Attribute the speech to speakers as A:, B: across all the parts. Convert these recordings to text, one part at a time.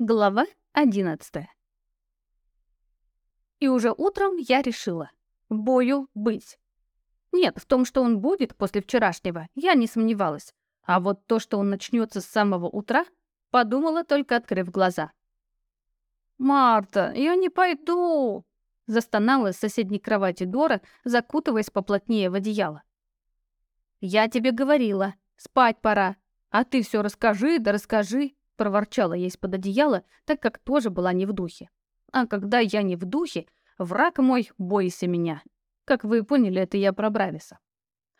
A: Глава 11 И уже утром я решила. Бою быть. Нет, в том, что он будет после вчерашнего, я не сомневалась. А вот то, что он начнется с самого утра, подумала, только открыв глаза. «Марта, я не пойду!» Застонала с соседней кровати Дора, закутываясь поплотнее в одеяло. «Я тебе говорила, спать пора, а ты все расскажи да расскажи!» Проворчала я из-под одеяла, так как тоже была не в духе. А когда я не в духе, враг мой, бойся меня. Как вы поняли, это я про Брависа.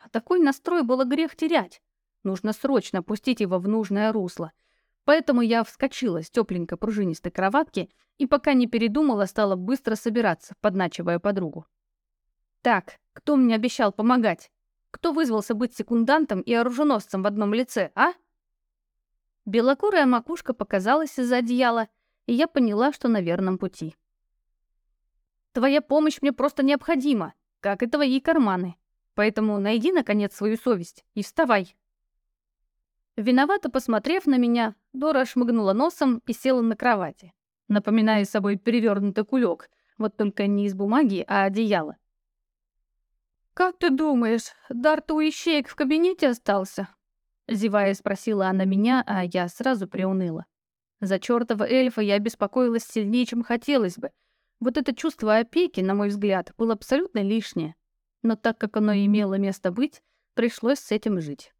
A: А такой настрой было грех терять. Нужно срочно пустить его в нужное русло. Поэтому я вскочила с тепленькой пружинистой кроватки и, пока не передумала, стала быстро собираться, подначивая подругу. «Так, кто мне обещал помогать? Кто вызвался быть секундантом и оруженосцем в одном лице, а?» Белокурая макушка показалась из-за одеяла, и я поняла, что на верном пути. «Твоя помощь мне просто необходима, как и твои карманы. Поэтому найди, наконец, свою совесть и вставай». Виновато посмотрев на меня, Дора шмыгнула носом и села на кровати, напоминая собой перевернутый кулек, вот только не из бумаги, а одеяло. «Как ты думаешь, Дарт у ищеек в кабинете остался?» Зевая, спросила она меня, а я сразу приуныла. За чёртова эльфа я беспокоилась сильнее, чем хотелось бы. Вот это чувство опеки, на мой взгляд, было абсолютно лишнее. Но так как оно имело место быть, пришлось с этим жить.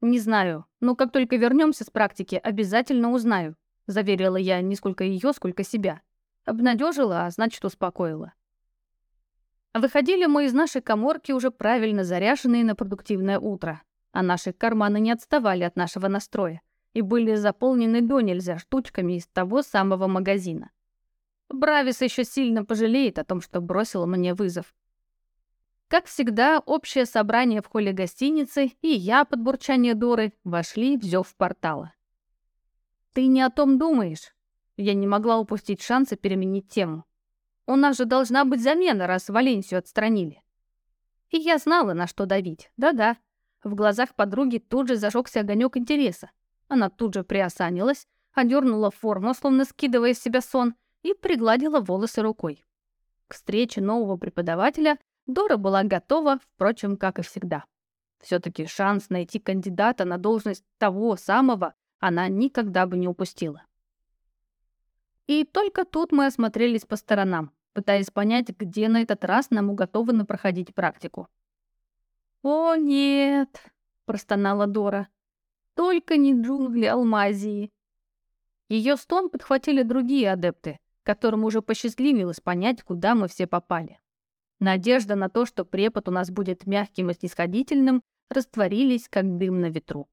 A: «Не знаю, но как только вернемся с практики, обязательно узнаю», заверила я не сколько ее, сколько себя. Обнадежила, а значит, успокоила. Выходили мы из нашей коморки уже правильно заряженные на продуктивное утро а наши карманы не отставали от нашего настроя и были заполнены до нельзя штучками из того самого магазина. Бравис еще сильно пожалеет о том, что бросил мне вызов. Как всегда, общее собрание в холле гостиницы и я под бурчание Доры вошли в зев портала. «Ты не о том думаешь?» Я не могла упустить шанса переменить тему. «У нас же должна быть замена, раз Валенсию отстранили». И я знала, на что давить. Да-да, в глазах подруги тут же зажегся огонек интереса. Она тут же приосанилась, одернула форму, словно скидывая с себя сон, и пригладила волосы рукой. К встрече нового преподавателя Дора была готова, впрочем, как и всегда. Все-таки шанс найти кандидата на должность того самого она никогда бы не упустила. И только тут мы осмотрелись по сторонам, пытаясь понять, где на этот раз нам уготовано проходить практику. «О, нет!» — простонала Дора. «Только не джунгли Алмазии!» Ее стон подхватили другие адепты, которым уже посчастливилось понять, куда мы все попали. Надежда на то, что препод у нас будет мягким и снисходительным, растворились, как дым на ветру.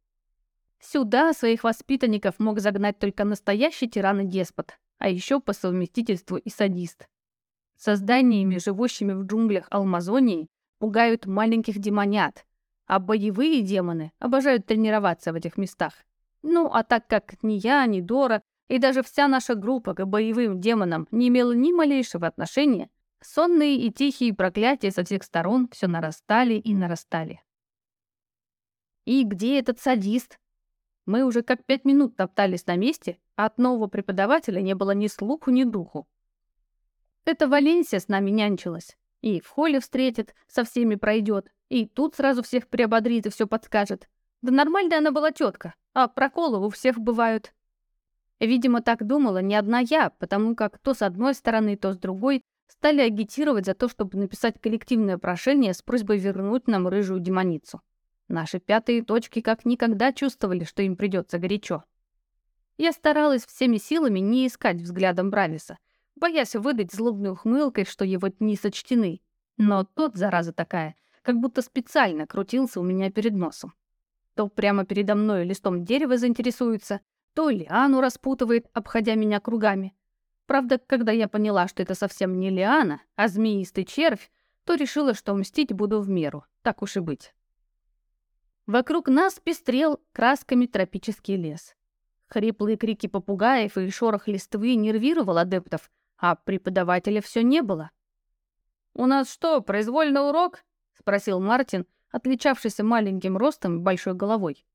A: Сюда своих воспитанников мог загнать только настоящий тиран и деспот, а еще по совместительству и садист. Созданиями, живущими в джунглях Алмазонии, пугают маленьких демонят, а боевые демоны обожают тренироваться в этих местах. Ну, а так как ни я, ни Дора, и даже вся наша группа к боевым демонам не имела ни малейшего отношения, сонные и тихие проклятия со всех сторон все нарастали и нарастали. И где этот садист? Мы уже как пять минут топтались на месте, а от нового преподавателя не было ни слуху, ни духу. Это Валенсия с нами нянчилась. И в холле встретит, со всеми пройдет, и тут сразу всех приободрит и все подскажет. Да нормальная она была тетка, а проколы у всех бывают. Видимо, так думала не одна я, потому как то с одной стороны, то с другой стали агитировать за то, чтобы написать коллективное прошение с просьбой вернуть нам рыжую демоницу. Наши пятые точки как никогда чувствовали, что им придется горячо. Я старалась всеми силами не искать взглядом Брависа, боясь выдать злобной ухмылкой, что его дни сочтены. Но тот, зараза такая, как будто специально крутился у меня перед носом. То прямо передо мной листом дерева заинтересуется, то лиану распутывает, обходя меня кругами. Правда, когда я поняла, что это совсем не лиана, а змеистый червь, то решила, что мстить буду в меру, так уж и быть. Вокруг нас пестрел красками тропический лес. Хриплые крики попугаев и шорох листвы нервировал адептов, а преподавателя все не было. «У нас что, произвольный урок?» — спросил Мартин, отличавшийся маленьким ростом и большой головой.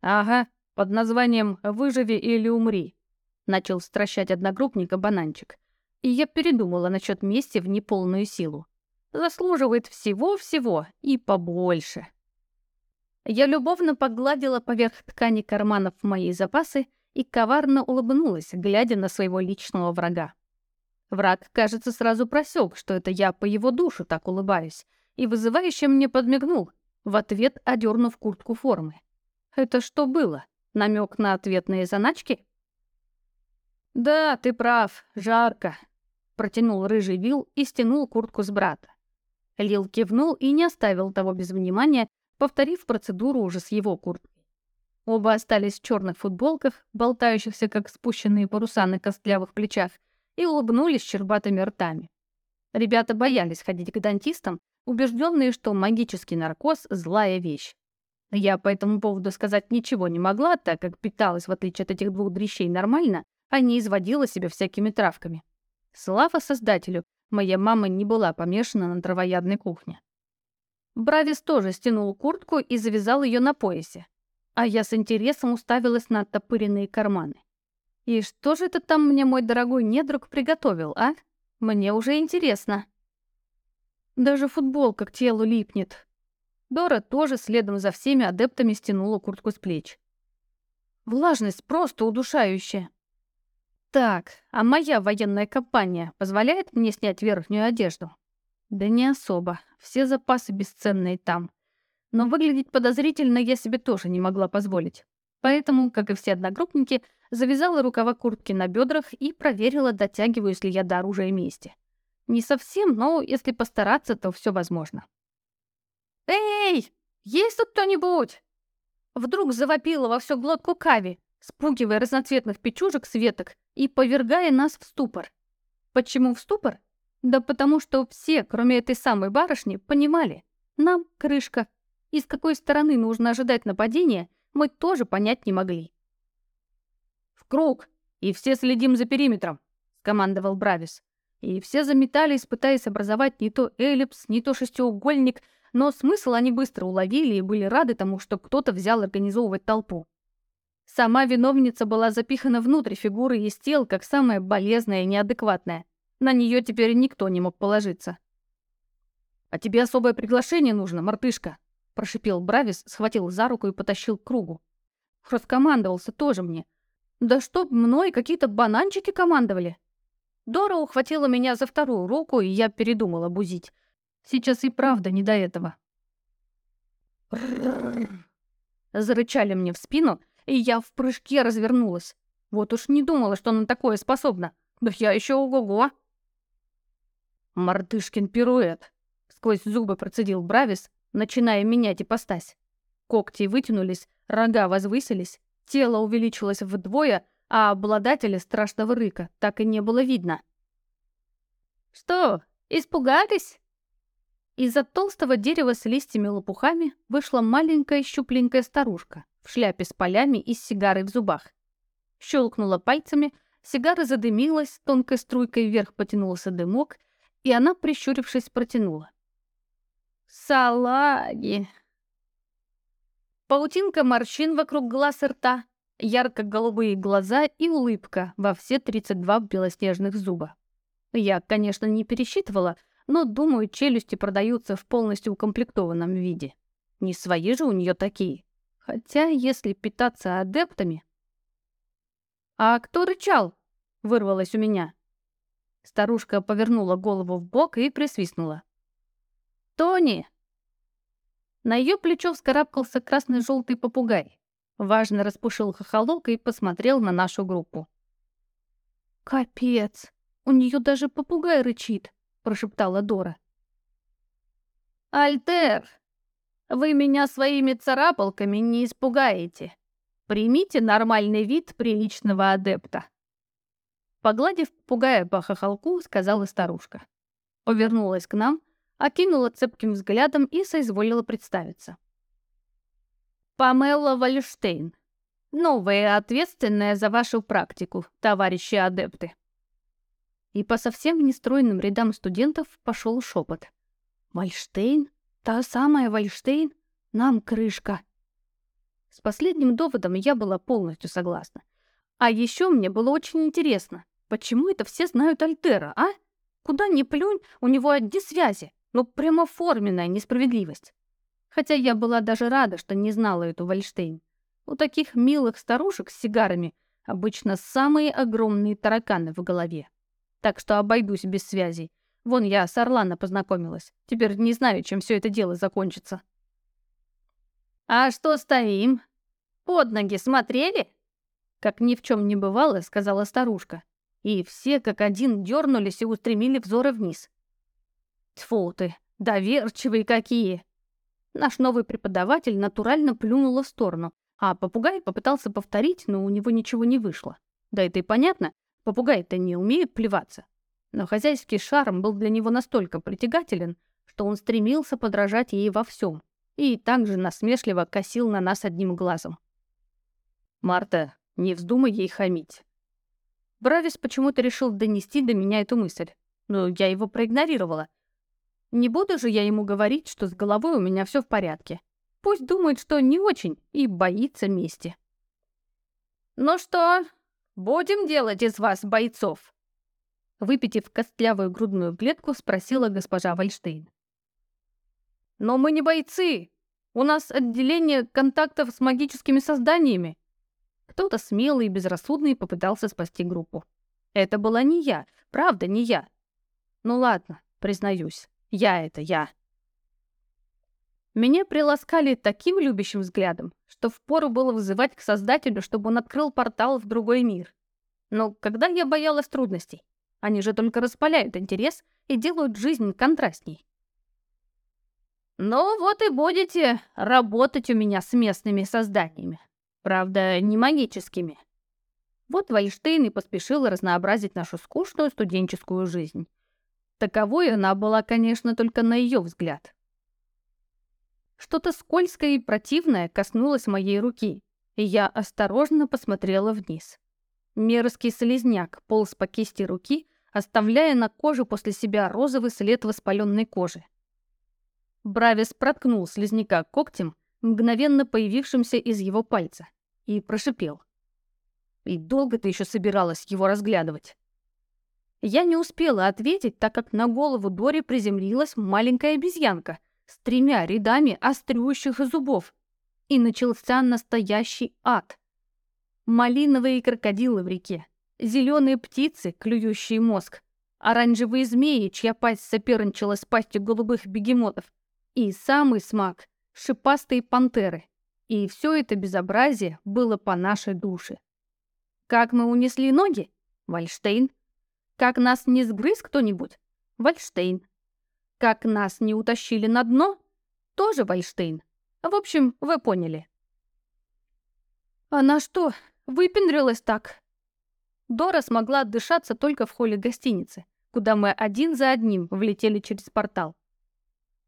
A: «Ага, под названием «Выживи или умри», Начал стращать одногруппника бананчик. И я передумала насчет мести в неполную силу. Заслуживает всего-всего и побольше. Я любовно погладила поверх ткани карманов моей запасы и коварно улыбнулась, глядя на своего личного врага. Враг, кажется, сразу просек, что это я по его душу так улыбаюсь, и вызывающе мне подмигнул, в ответ одернув куртку формы. Это что было? Намек на ответные заначки? «Да, ты прав, жарко», — протянул рыжий Вил и стянул куртку с брата. Лил кивнул и не оставил того без внимания, повторив процедуру уже с его курткой. Оба остались в черных футболках, болтающихся как спущенные паруса на костлявых плечах, и улыбнулись щербатыми ртами. Ребята боялись ходить к дантистам, убежденные, что магический наркоз — злая вещь. Я по этому поводу сказать ничего не могла, так как питалась, в отличие от этих двух дрищей, нормально, а не изводила себя всякими травками. Слава создателю, моя мама не была помешана на травоядной кухне. Бравис тоже стянул куртку и завязал ее на поясе, а я с интересом уставилась на оттопыренные карманы. И что же это там мне мой дорогой недруг приготовил, а? Мне уже интересно. Даже футболка к телу липнет. Дора тоже следом за всеми адептами стянула куртку с плеч. Влажность просто удушающая. Так, а моя военная компания позволяет мне снять верхнюю одежду? Да не особо. Все запасы бесценные там. Но выглядеть подозрительно я себе тоже не могла позволить. Поэтому, как и все одногруппники, завязала рукава куртки на бедрах и проверила, дотягиваюсь ли я до оружия мести. Не совсем, но если постараться, то все возможно. «Эй, есть тут кто-нибудь?» Вдруг завопила во всю глотку Кави, спугивая разноцветных печужек с веток и повергая нас в ступор. Почему в ступор? Да потому что все, кроме этой самой барышни, понимали. Нам крышка. И с какой стороны нужно ожидать нападения, мы тоже понять не могли. «В круг! И все следим за периметром!» — скомандовал Бравис. И все заметались, пытаясь образовать не то эллипс, не то шестиугольник, но смысл они быстро уловили и были рады тому, что кто-то взял организовывать толпу. Сама виновница была запихана внутрь фигуры из тел, как самая болезная и неадекватная. На нее теперь никто не мог положиться. «А тебе особое приглашение нужно, мартышка!» Прошипел Бравис, схватил за руку и потащил к кругу. Раскомандовался тоже мне. «Да чтоб мной какие-то бананчики командовали!» Дора ухватила меня за вторую руку, и я передумала бузить. Сейчас и правда не до этого. Зарычали мне в спину, и я в прыжке развернулась. Вот уж не думала, что она такое способна. Да я еще ого-го. Мартышкин пируэт. Сквозь зубы процедил Бравис, начиная менять ипостась. Когти вытянулись, рога возвысились, тело увеличилось вдвое, а обладателя страшного рыка так и не было видно. «Что, испугались?» Из-за толстого дерева с листьями-лопухами вышла маленькая щупленькая старушка в шляпе с полями и с сигарой в зубах. Щелкнула пальцами, сигара задымилась, тонкой струйкой вверх потянулся дымок, и она, прищурившись, протянула. «Салаги!» Паутинка морщин вокруг глаз и рта, ярко-голубые глаза и улыбка во все 32 белоснежных зуба. Я, конечно, не пересчитывала, но, думаю, челюсти продаются в полностью укомплектованном виде. Не свои же у нее такие. Хотя, если питаться адептами... «А кто рычал?» — вырвалось у меня. Старушка повернула голову в бок и присвистнула. «Тони!» На ее плечо вскарабкался красный-желтый попугай. Важно распушил хохолок и посмотрел на нашу группу. «Капец! У нее даже попугай рычит!» — прошептала Дора. «Альтер!» Вы меня своими царапалками не испугаете. Примите нормальный вид приличного адепта. Погладив попугая по хохолку, сказала старушка. Повернулась к нам, окинула цепким взглядом и соизволила представиться. Памела Вальштейн. Новая ответственная за вашу практику, товарищи адепты. И по совсем нестройным рядам студентов пошел шепот. Вальштейн? Та самая Вальштейн? Нам крышка. С последним доводом я была полностью согласна. А еще мне было очень интересно, почему это все знают Альтера, а? Куда ни плюнь, у него одни связи. Ну, прямо форменная несправедливость. Хотя я была даже рада, что не знала эту Вальштейн. У таких милых старушек с сигарами обычно самые огромные тараканы в голове. Так что обойдусь без связей. Вон я с Орлана познакомилась. Теперь не знаю, чем все это дело закончится. «А что стоим? Под ноги смотрели?» Как ни в чем не бывало, сказала старушка. И все как один дернулись и устремили взоры вниз. Тьфу ты, доверчивые какие! Наш новый преподаватель натурально плюнула в сторону, а попугай попытался повторить, но у него ничего не вышло. Да это и понятно, попугаи-то не умеют плеваться. Но хозяйский шарм был для него настолько притягателен, что он стремился подражать ей во всем и также насмешливо косил на нас одним глазом. «Марта, не вздумай ей хамить». Бравис почему-то решил донести до меня эту мысль, но я его проигнорировала. Не буду же я ему говорить, что с головой у меня все в порядке. Пусть думает, что не очень и боится мести. «Ну что, будем делать из вас бойцов?» Выпитив костлявую грудную клетку, спросила госпожа Вальштейн. «Но мы не бойцы! У нас отделение контактов с магическими созданиями!» Кто-то смелый и безрассудный попытался спасти группу. Это была не я, правда, не я. Ну ладно, признаюсь, я это я. Меня приласкали таким любящим взглядом, что впору было вызывать к Создателю, чтобы он открыл портал в другой мир. Но когда я боялась трудностей? Они же только распаляют интерес и делают жизнь контрастней. Ну вот и будете работать у меня с местными созданиями. Правда, не магическими. Вот Вайштейн и поспешил разнообразить нашу скучную студенческую жизнь. Таковой она была, конечно, только на ее взгляд. Что-то скользкое и противное коснулось моей руки, и я осторожно посмотрела вниз. Мерзкий слезняк полз по кисти руки, оставляя на коже после себя розовый след воспаленной кожи. Бравис проткнул слизняка когтем, мгновенно появившимся из его пальца, и прошипел. «И долго ты еще собиралась его разглядывать?» Я не успела ответить, так как на голову Дори приземлилась маленькая обезьянка с тремя рядами острющих зубов, и начался настоящий ад. Малиновые крокодилы в реке, Зеленые птицы, клюющие мозг, оранжевые змеи, чья пасть соперничала с пастью голубых бегемотов, и самый смак — шипастые пантеры. И все это безобразие было по нашей душе. Как мы унесли ноги? Вальштейн. Как нас не сгрыз кто-нибудь? Вальштейн. Как нас не утащили на дно? Тоже Вальштейн. В общем, вы поняли. Она что, выпендрилась так? Дора смогла отдышаться только в холле гостиницы, куда мы один за одним влетели через портал.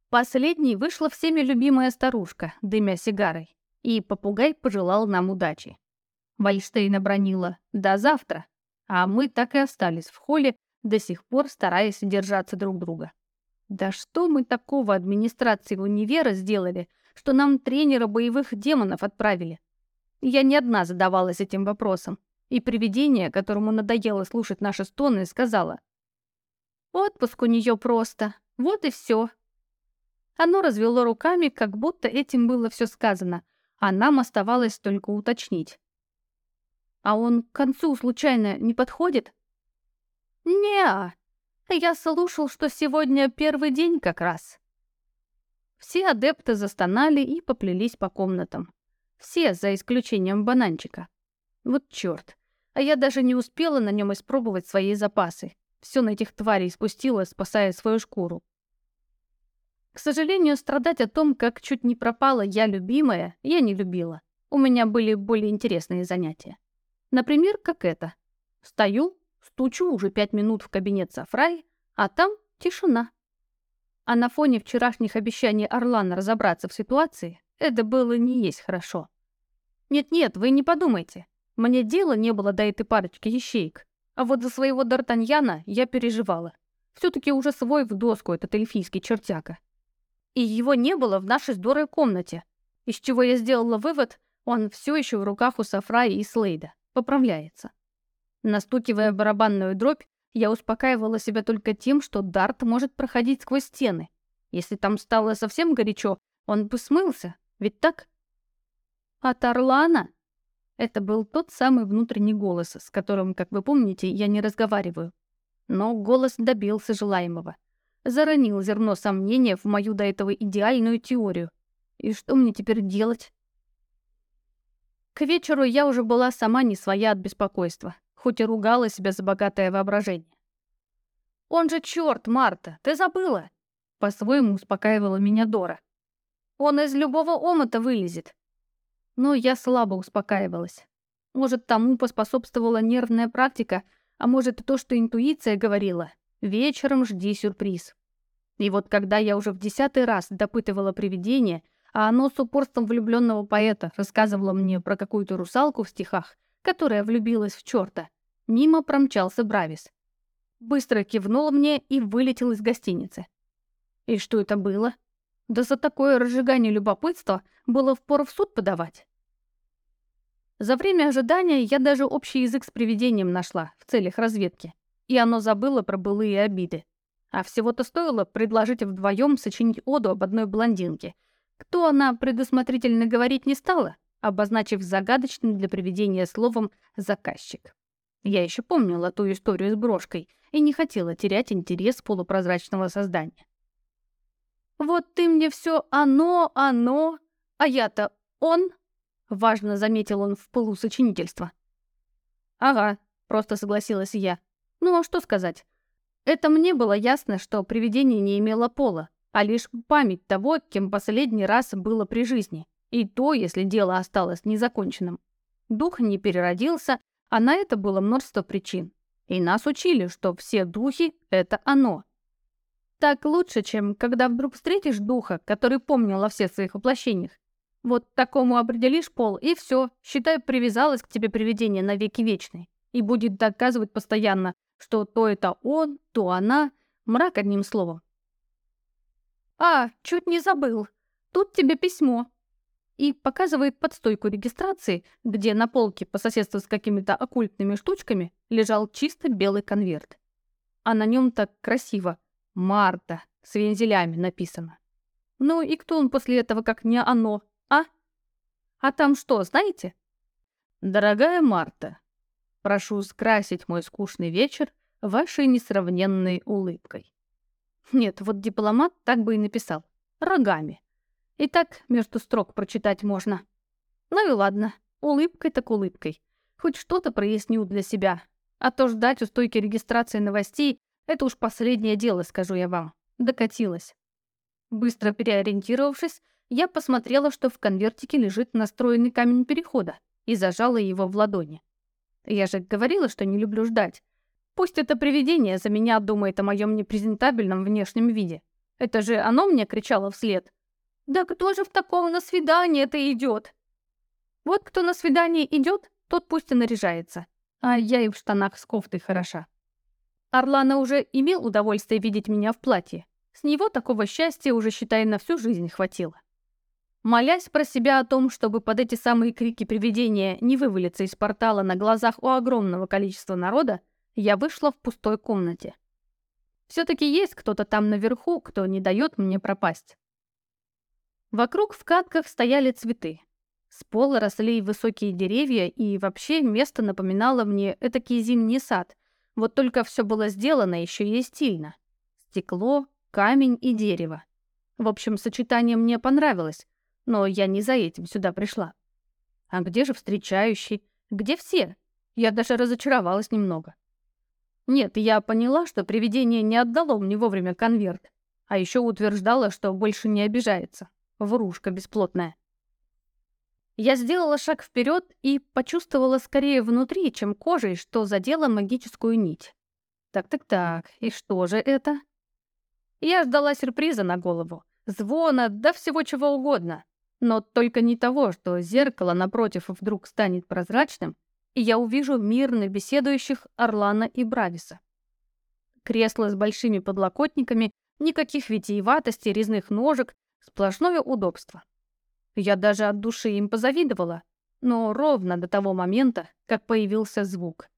A: Последней вышла всеми любимая старушка, дымя сигарой, и попугай пожелал нам удачи. Вальштейна бронила «до завтра», а мы так и остались в холле, до сих пор стараясь держаться друг друга. Да что мы такого администрации универа сделали, что нам тренера боевых демонов отправили? Я не одна задавалась этим вопросом. И привидение, которому надоело слушать наши стоны, сказала. «Отпуск у нее просто. Вот и все». Оно развело руками, как будто этим было все сказано, а нам оставалось только уточнить. «А он к концу случайно не подходит?» «Не-а. Я слушал, что сегодня первый день как раз». Все адепты застонали и поплелись по комнатам. Все, за исключением бананчика. Вот чёрт. А я даже не успела на нем испробовать свои запасы. Все на этих тварей спустила, спасая свою шкуру. К сожалению, страдать о том, как чуть не пропала я любимая, я не любила. У меня были более интересные занятия. Например, как это. Стою, стучу уже пять минут в кабинет Сафрай, а там тишина. А на фоне вчерашних обещаний Орлана разобраться в ситуации, это было не есть хорошо. Нет-нет, вы не подумайте. Мне дела не было до этой парочки ищейк. А вот за своего Д'Артаньяна я переживала. Все-таки уже свой в доску этот эльфийский чертяка. И его не было в нашей здоровой комнате, из чего я сделала вывод, он все еще в руках у Сафраи и Слейда. Поправляется. Настукивая барабанную дробь, я успокаивала себя только тем, что дарт может проходить сквозь стены. Если там стало совсем горячо, он бы смылся, ведь так? От Орлана? Это был тот самый внутренний голос, с которым, как вы помните, я не разговариваю. Но голос добился желаемого. Заронил зерно сомнения в мою до этого идеальную теорию. И что мне теперь делать? К вечеру я уже была сама не своя от беспокойства, хоть и ругала себя за богатое воображение. «Он же черт, Марта, ты забыла!» По-своему успокаивала меня Дора. «Он из любого омута вылезет!» Но я слабо успокаивалась. Может, тому поспособствовала нервная практика, а может, то, что интуиция говорила. Вечером жди сюрприз. И вот когда я уже в десятый раз допытывала привидение, а оно с упорством влюбленного поэта рассказывало мне про какую-то русалку в стихах, которая влюбилась в черта, мимо промчался Бравис. Быстро кивнул мне и вылетел из гостиницы. И что это было? Да за такое разжигание любопытства было впору в суд подавать. За время ожидания я даже общий язык с привидением нашла в целях разведки, и оно забыло про былые обиды. А всего-то стоило предложить вдвоем сочинить оду об одной блондинке. Кто она предусмотрительно говорить не стала, обозначив загадочным для привидения словом «заказчик». Я еще помнила ту историю с брошкой и не хотела терять интерес полупрозрачного создания. «Вот ты мне все оно, оно, а я-то он», — важно заметил он в пылу сочинительства. «Ага», — просто согласилась я. «Ну а что сказать? Это мне было ясно, что привидение не имело пола, а лишь память того, кем последний раз было при жизни, и то, если дело осталось незаконченным. Дух не переродился, а на это было множество причин. И нас учили, что все духи — это оно. Так лучше, чем когда вдруг встретишь духа, который помнил о всех своих воплощениях. Вот такому определишь пол, и все, считай, привязалось к тебе привидение навеки вечный. И будет доказывать постоянно, что то это он, то она, мрак одним словом. «А, чуть не забыл. Тут тебе письмо», и показывает под стойку регистрации, где на полке по соседству с какими-то оккультными штучками лежал чисто белый конверт. А на нем так красиво «Марта» с вензелями написано. Ну и кто он после этого, как не оно, а? А там что, знаете? «Дорогая Марта, прошу скрасить мой скучный вечер вашей несравненной улыбкой». Нет, вот дипломат так бы и написал. Рогами. И так между строк прочитать можно. Ну и ладно, улыбкой так улыбкой. Хоть что-то проясню для себя. А то ждать у стойки регистрации новостей — это уж последнее дело, скажу я вам. Докатилась. Быстро переориентировавшись, я посмотрела, что в конвертике лежит настроенный камень перехода, и зажала его в ладони. Я же говорила, что не люблю ждать. Пусть это привидение за меня думает о моем непрезентабельном внешнем виде. Это же оно мне кричало вслед. Да кто же в таком на свидание-то идет? Вот кто на свидание идет, тот пусть и наряжается. А я и в штанах с кофтой хороша. Орлана уже имел удовольствие видеть меня в платье. С него такого счастья уже, считай, на всю жизнь хватило. Молясь про себя о том, чтобы под эти самые крики привидения не вывалиться из портала на глазах у огромного количества народа, я вышла в пустой комнате. Все-таки есть кто-то там наверху, кто не дает мне пропасть. Вокруг в катках стояли цветы. С пола росли высокие деревья, и вообще место напоминало мне этакий зимний сад. Вот только все было сделано еще и стильно. Стекло, камень и дерево. В общем, сочетание мне понравилось, но я не за этим сюда пришла. А где же встречающий? Где все? Я даже разочаровалась немного. Нет, я поняла, что привидение не отдало мне вовремя конверт, а еще утверждала, что больше не обижается. Врушка бесплотная. Я сделала шаг вперед и почувствовала скорее внутри, чем кожей, что задело магическую нить. Так-так-так, и что же это? Я ждала сюрприза на голову. Звона, да всего чего угодно. Но только не того, что зеркало напротив вдруг станет прозрачным, и я увижу мирно беседующих Орлана и Брависа. Кресло с большими подлокотниками, никаких витиеватостей, резных ножек, Сплошное удобство. Я даже от души им позавидовала. но ровно до того момента, как появился звук.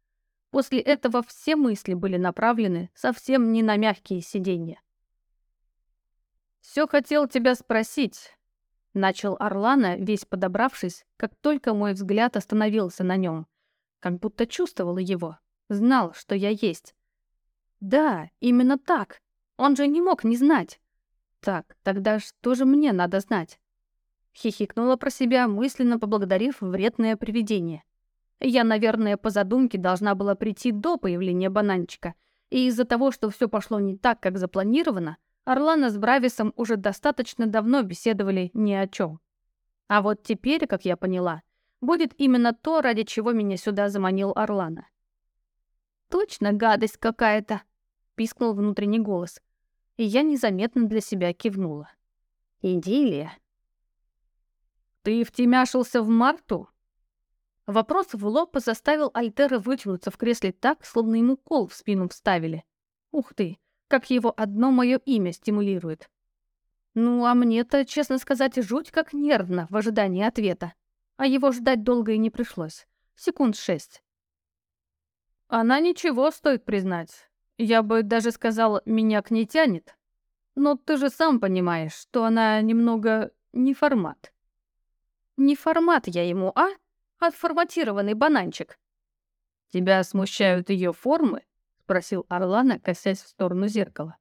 A: После этого все мысли были направлены совсем не на мягкие сиденья. «Все хотел тебя спросить», — начал Орлана, весь подобравшись, как только мой взгляд остановился на нем, как будто чувствовал его, знал, что я есть. «Да, именно так. Он же не мог не знать. Так, тогда что же мне надо знать?» Хихикнула про себя, мысленно поблагодарив вредное привидение. Я, наверное, по задумке должна была прийти до появления бананчика, и из-за того, что все пошло не так, как запланировано, Орлана с Брависом уже достаточно давно беседовали ни о чем. А вот теперь, как я поняла, будет именно то, ради чего меня сюда заманил Орлана. «Точно гадость какая-то!» — пискнул внутренний голос, и я незаметно для себя кивнула. «Идиллия!» «Ты втемяшился в Марту?» Вопрос в лоб заставил Альтера вытянуться в кресле так, словно ему кол в спину вставили. Ух ты, как его одно мое имя стимулирует. Ну, а мне-то, честно сказать, жуть как нервно в ожидании ответа. А его ждать долго и не пришлось. Секунд шесть. Она ничего стоит признать. Я бы даже сказал, меня к ней тянет. Но ты же сам понимаешь, что она немного не формат. Не формат я ему, а? Отформатированный бананчик. Тебя смущают ее формы? Спросил Орлана, косясь в сторону зеркала.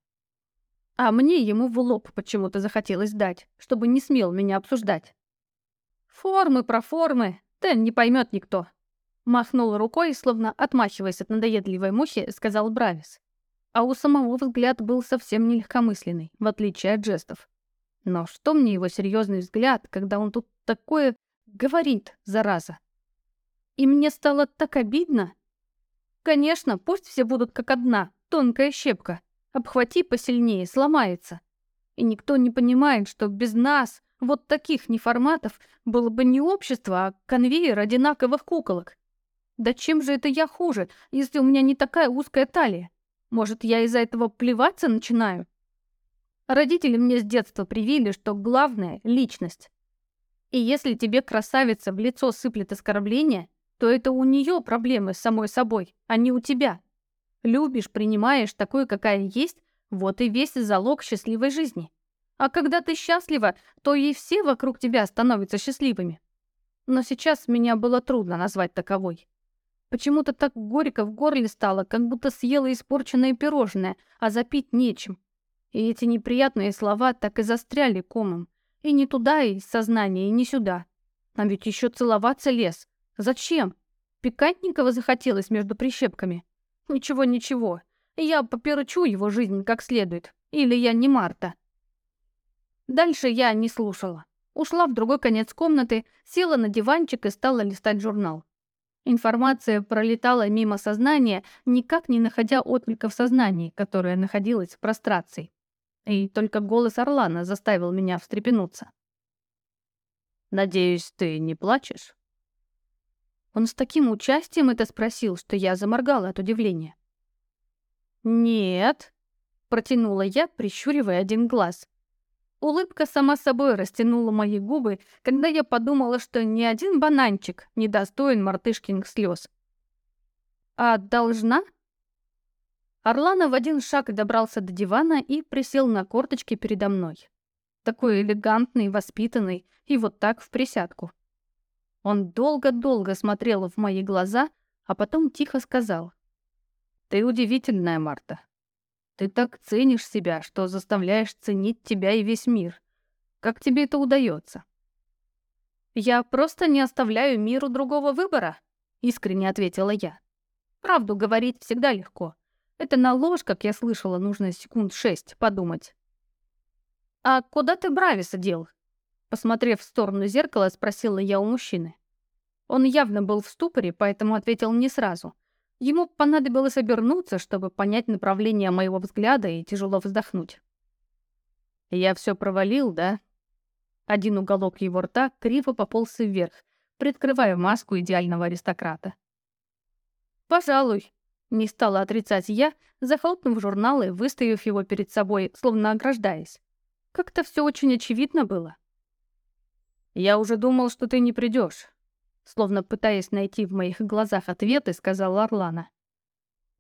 A: А мне ему в лоб почему-то захотелось дать, чтобы не смел меня обсуждать. Формы про формы, да не поймет никто. Махнул рукой, словно отмахиваясь от надоедливой мухи, сказал Бравис. А у самого взгляд был совсем не легкомысленный, в отличие от жестов. Но что мне его серьезный взгляд, когда он тут такое говорит, зараза? И мне стало так обидно. Конечно, пусть все будут как одна, тонкая щепка. Обхвати посильнее, сломается. И никто не понимает, что без нас, вот таких неформатов, было бы не общество, а конвейер одинаковых куколок. Да чем же это я хуже, если у меня не такая узкая талия? Может, я из-за этого плеваться начинаю? Родители мне с детства привили, что главное — личность. И если тебе красавица в лицо сыплет оскорбления, то это у нее проблемы с самой собой, а не у тебя. Любишь, принимаешь такой, какая есть, вот и весь залог счастливой жизни. А когда ты счастлива, то и все вокруг тебя становятся счастливыми. Но сейчас меня было трудно назвать таковой. Почему-то так горько в горле стало, как будто съела испорченное пирожное, а запить нечем. И эти неприятные слова так и застряли комом. И не туда из сознания, и не сюда. А ведь еще целоваться лез. Зачем? Пикантненького захотелось между прищепками. Ничего-ничего. Я поперчу его жизнь как следует. Или я не Марта. Дальше я не слушала. Ушла в другой конец комнаты, села на диванчик и стала листать журнал. Информация пролетала мимо сознания, никак не находя отклика в сознании, которое находилось в прострации и только голос Орлана заставил меня встрепенуться. «Надеюсь, ты не плачешь?» Он с таким участием это спросил, что я заморгала от удивления. «Нет», — протянула я, прищуривая один глаз. Улыбка сама собой растянула мои губы, когда я подумала, что ни один бананчик не достоин мартышкиных слез. «А должна?» Орлана в один шаг добрался до дивана и присел на корточки передо мной. Такой элегантный, воспитанный, и вот так в присядку. Он долго-долго смотрел в мои глаза, а потом тихо сказал. «Ты удивительная, Марта. Ты так ценишь себя, что заставляешь ценить тебя и весь мир. Как тебе это удается?» «Я просто не оставляю миру другого выбора», — искренне ответила я. «Правду говорить всегда легко. Это на ложь, как я слышала, нужно секунд шесть подумать. «А куда ты Брависа дел?» Посмотрев в сторону зеркала, спросила я у мужчины. Он явно был в ступоре, поэтому ответил не сразу. Ему понадобилось обернуться, чтобы понять направление моего взгляда и тяжело вздохнуть. «Я все провалил, да?» Один уголок его рта криво пополз вверх, приоткрывая маску идеального аристократа. «Пожалуй», не стала отрицать я, захлопнув журнал и выставив его перед собой, словно ограждаясь. Как-то все очень очевидно было. «Я уже думал, что ты не придешь. Словно пытаясь найти в моих глазах ответы, сказала Орлана.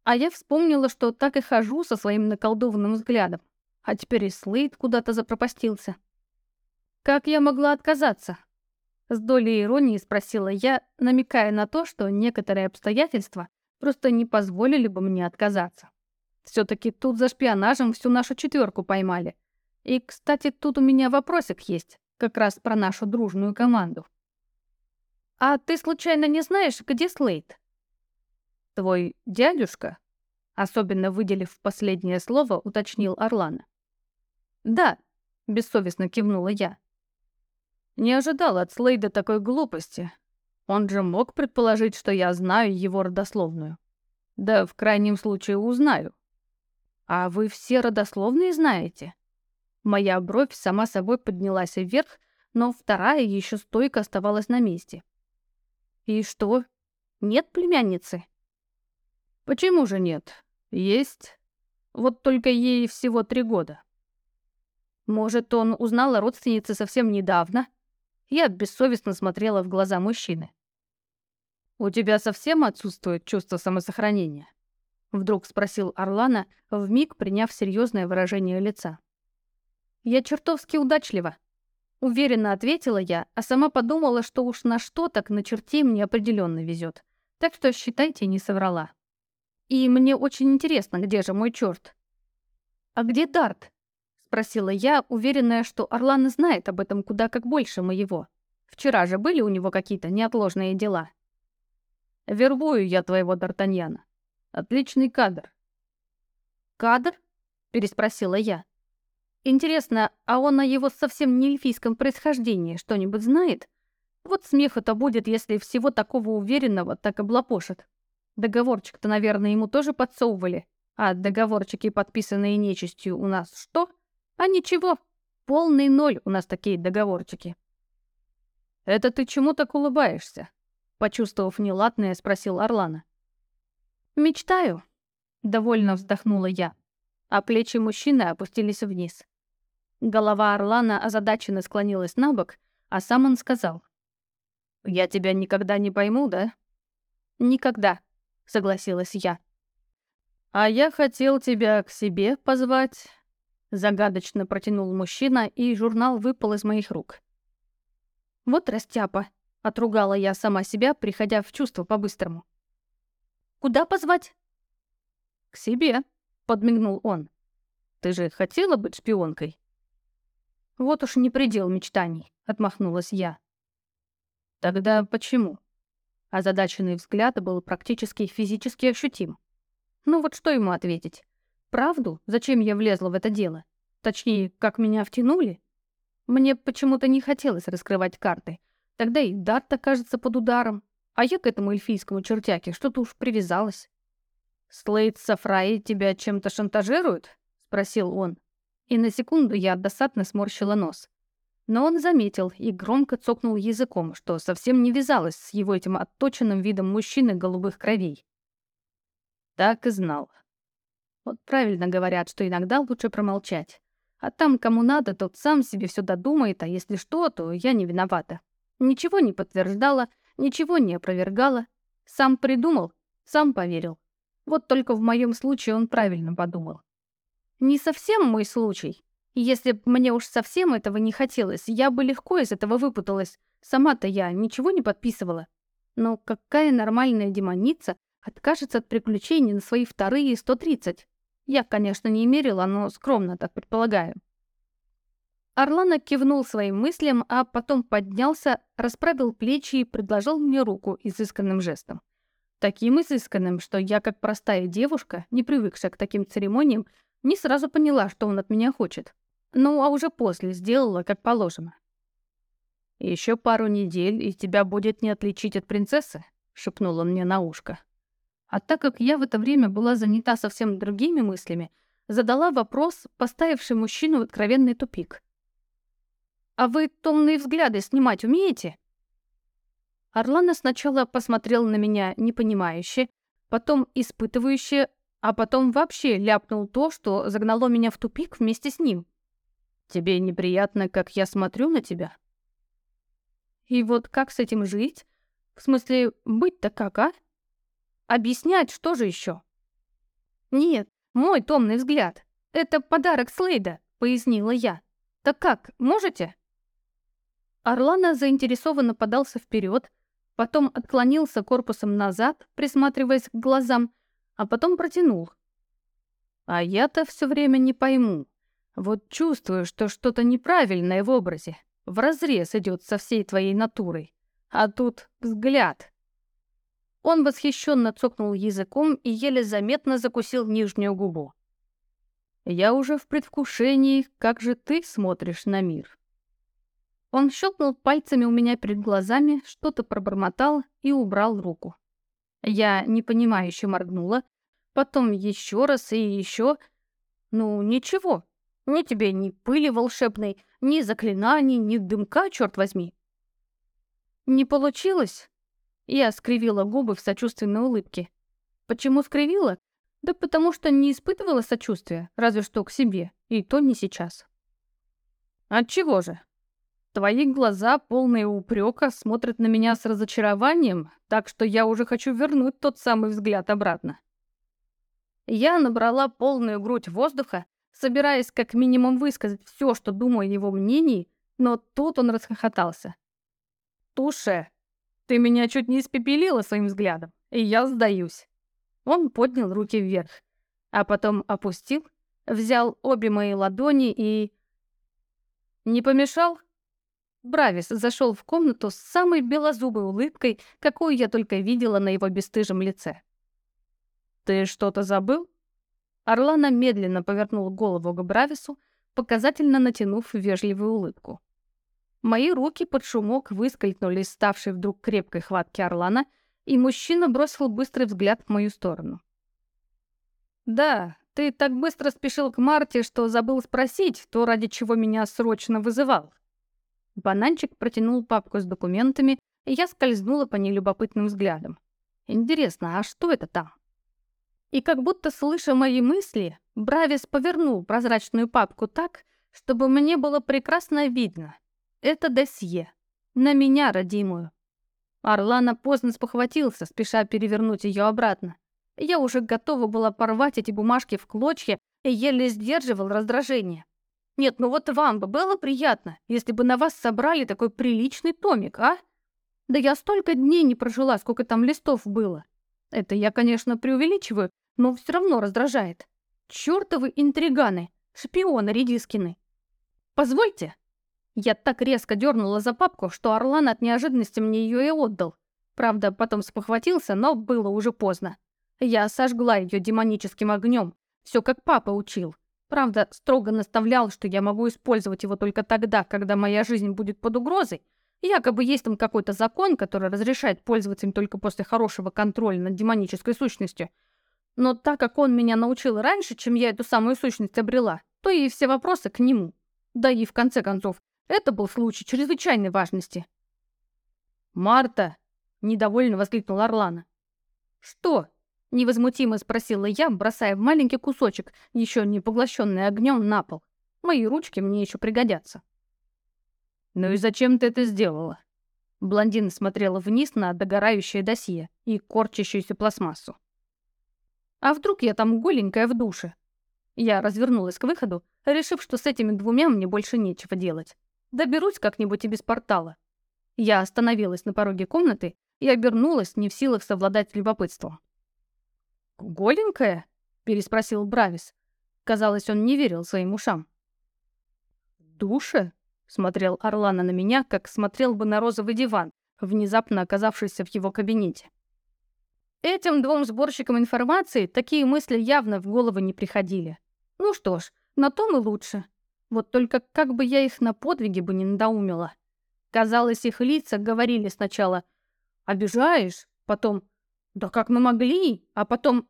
A: А я вспомнила, что так и хожу со своим наколдованным взглядом, а теперь и Слейд куда-то запропастился. Как я могла отказаться? С долей иронии спросила я, намекая на то, что некоторые обстоятельства просто не позволили бы мне отказаться. все таки тут за шпионажем всю нашу четверку поймали. И, кстати, тут у меня вопросик есть, как раз про нашу дружную команду. «А ты случайно не знаешь, где Слейд?» «Твой дядюшка?» Особенно выделив последнее слово, уточнил Орлана. «Да», — бессовестно кивнула я. Не ожидал от Слейда такой глупости. Он же мог предположить, что я знаю его родословную. Да, в крайнем случае, узнаю. А вы все родословные знаете? Моя бровь сама собой поднялась вверх, но вторая еще стойко оставалась на месте. «И что? Нет племянницы?» «Почему же нет? Есть. Вот только ей всего три года». «Может, он узнал о родственнице совсем недавно?» Я бессовестно смотрела в глаза мужчины. «У тебя совсем отсутствует чувство самосохранения?» Вдруг спросил Орлана, вмиг приняв серьезное выражение лица. «Я чертовски удачлива», Уверенно ответила я, а сама подумала, что уж на что так на чертей мне определенно везет. Так что, считайте, не соврала. И мне очень интересно, где же мой черт. «А где Дарт?» — спросила я, уверенная, что Орлан знает об этом куда как больше моего. Вчера же были у него какие-то неотложные дела. «Вербую я твоего Д'Артаньяна. Отличный кадр». «Кадр?» — переспросила я. Интересно, а он о его совсем не эльфийском происхождении что-нибудь знает? Вот смеха-то будет, если всего такого уверенного так облапошит. Договорчик-то, наверное, ему тоже подсовывали. А договорчики, подписанные нечистью, у нас что? А ничего, полный ноль у нас такие договорчики. «Это ты чему так улыбаешься?» Почувствовав неладное, спросил Орлана. «Мечтаю», — довольно вздохнула я, а плечи мужчины опустились вниз. Голова Орлана озадаченно склонилась на бок, а сам он сказал. «Я тебя никогда не пойму, да?» «Никогда», — согласилась я. «А я хотел тебя к себе позвать», — загадочно протянул мужчина, и журнал выпал из моих рук. «Вот растяпа», — отругала я сама себя, приходя в чувство по-быстрому. «Куда позвать?» «К себе», — подмигнул он. «Ты же хотела быть шпионкой?» «Вот уж не предел мечтаний», — отмахнулась я. «Тогда почему?» Озадаченный взгляд был практически физически ощутим. Ну вот что ему ответить? Правду? Зачем я влезла в это дело? Точнее, как меня втянули? Мне почему-то не хотелось раскрывать карты. Тогда и Дарт окажется под ударом. А я к этому эльфийскому чертяке что-то уж привязалась. «Слейд Сафраи тебя чем-то шантажируют?» — спросил он и на секунду я досадно сморщила нос. Но он заметил и громко цокнул языком, что совсем не вязалось с его этим отточенным видом мужчины голубых кровей. Так и знал. Вот правильно говорят, что иногда лучше промолчать. А там, кому надо, тот сам себе все додумает, а если что, то я не виновата. Ничего не подтверждала, ничего не опровергала. Сам придумал, сам поверил. Вот только в моем случае он правильно подумал. Не совсем мой случай. Если б мне уж совсем этого не хотелось, я бы легко из этого выпуталась. Сама-то я ничего не подписывала. Но какая нормальная демоница откажется от приключений на свои вторые 130? Я, конечно, не мерила, но скромно так предполагаю. Орлана кивнул своим мыслям, а потом поднялся, расправил плечи и предложил мне руку изысканным жестом. Таким изысканным, что я, как простая девушка, не привыкшая к таким церемониям, не сразу поняла, что он от меня хочет. Ну, а уже после сделала, как положено. Еще пару недель, и тебя будет не отличить от принцессы», — шепнул он мне на ушко. А так как я в это время была занята совсем другими мыслями, задала вопрос, поставивший мужчину в откровенный тупик. «А вы томные взгляды снимать умеете?» Орлана сначала посмотрел на меня непонимающе, потом испытывающе, а потом вообще ляпнул то, что загнало меня в тупик вместе с ним. «Тебе неприятно, как я смотрю на тебя?» И вот как с этим жить? В смысле, быть-то как, а? Объяснять, что же еще? Нет, мой томный взгляд. Это подарок Слейда, пояснила я. Так как, можете? Орлана заинтересованно подался вперед, потом отклонился корпусом назад, присматриваясь к глазам, а потом протянул. А я-то все время не пойму. Вот чувствую, что что-то неправильное в образе, вразрез идет со всей твоей натурой. А тут взгляд. Он восхищенно цокнул языком и еле заметно закусил нижнюю губу. Я уже в предвкушении, как же ты смотришь на мир. Он щелкнул пальцами у меня перед глазами, что-то пробормотал и убрал руку. Я непонимающе моргнула, потом еще раз и еще. Ну, ничего. Ни тебе ни пыли волшебной, ни заклинаний, ни дымка, черт возьми. «Не получилось?» Я скривила губы в сочувственной улыбке. Почему скривила? Да потому что не испытывала сочувствия, разве что к себе, и то не сейчас. Отчего же? Твои глаза, полные упрека, смотрят на меня с разочарованием, так что я уже хочу вернуть тот самый взгляд обратно. Я набрала полную грудь воздуха, собираясь как минимум высказать все, что думаю о его мнении, но тут он расхохотался. «Туше, ты меня чуть не испепелила своим взглядом, и я сдаюсь». Он поднял руки вверх, а потом опустил, взял обе мои ладони и... «Не помешал?» Бравис зашел в комнату с самой белозубой улыбкой, какую я только видела на его бесстыжем лице. «Ты что-то забыл?» Орлана медленно повернул голову к Бравису, показательно натянув вежливую улыбку. Мои руки под шумок выскользнули из ставшей вдруг крепкой хватки Орлана, и мужчина бросил быстрый взгляд в мою сторону. «Да, ты так быстро спешил к Марте, что забыл спросить то, ради чего меня срочно вызывал». Бананчик протянул папку с документами, и я скользнула по ней любопытным взглядом. «Интересно, а что это там?» И как будто слыша мои мысли, Бравис повернул прозрачную папку так, чтобы мне было прекрасно видно — это досье. На меня, родимую. Орлана поздно спохватился, спеша перевернуть ее обратно. Я уже готова была порвать эти бумажки в клочья и еле сдерживал раздражение. Нет, ну вот вам бы было приятно, если бы на вас собрали такой приличный томик, а? Да я столько дней не прожила, сколько там листов было. Это я, конечно, преувеличиваю, но все равно раздражает. Чёртовы интриганы, шпионы Редискины. Позвольте, я так резко дернула за папку, что Орлан от неожиданности мне ее и отдал. Правда, потом спохватился, но было уже поздно. Я сожгла ее демоническим огнем, все как папа учил. Правда, строго наставлял, что я могу использовать его только тогда, когда моя жизнь будет под угрозой. Якобы есть там какой-то закон, который разрешает пользоваться им только после хорошего контроля над демонической сущностью. Но так как он меня научил раньше, чем я эту самую сущность обрела, то и все вопросы к нему. Да и в конце концов, это был случай чрезвычайной важности. «Марта!» — недовольно воскликнул Орлана. «Что?» — невозмутимо спросила я, бросая маленький кусочек, еще не поглощенный огнем, на пол. Мои ручки мне еще пригодятся. «Ну и зачем ты это сделала?» Блондин смотрела вниз на догорающее досье и корчащуюся пластмассу. «А вдруг я там голенькая в душе?» Я развернулась к выходу, решив, что с этими двумя мне больше нечего делать. Доберусь как-нибудь и без портала. Я остановилась на пороге комнаты и обернулась, не в силах совладать любопытством. «Голенькая?» — переспросил Бравис. Казалось, он не верил своим ушам. «Душа?» — смотрел Орлана на меня, как смотрел бы на розовый диван, внезапно оказавшийся в его кабинете. Этим двум сборщикам информации такие мысли явно в голову не приходили. Ну что ж, на том и лучше. Вот только как бы я их на подвиги бы не надоумила. Казалось, их лица говорили сначала «Обижаешь?», потом «Да как мы могли?», а потом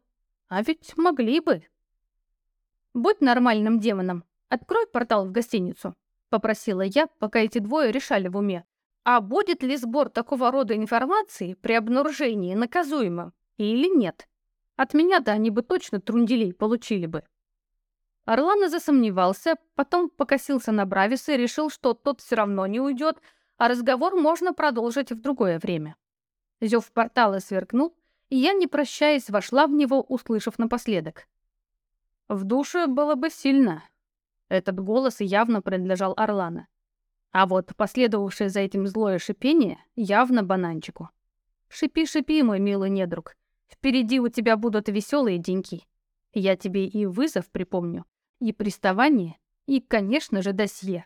A: «А ведь могли бы». «Будь нормальным демоном, открой портал в гостиницу», — попросила я, пока эти двое решали в уме. А будет ли сбор такого рода информации при обнаружении наказуемым или нет? От меня-то они бы точно трунделей получили бы. Орлана засомневался, потом покосился на Брависа и решил, что тот все равно не уйдет, а разговор можно продолжить в другое время. Зев портала сверкнул, и я, не прощаясь, вошла в него, услышав напоследок. В душе было бы сильно. Этот голос явно принадлежал Орлана. А вот последовавшее за этим злое шипение явно бананчику. «Шипи, шипи, мой милый недруг. Впереди у тебя будут веселые деньки. Я тебе и вызов припомню, и приставание, и, конечно же, досье.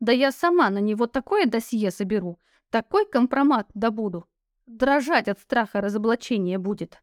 A: Да я сама на него такое досье соберу, такой компромат добуду. Дрожать от страха разоблачения будет.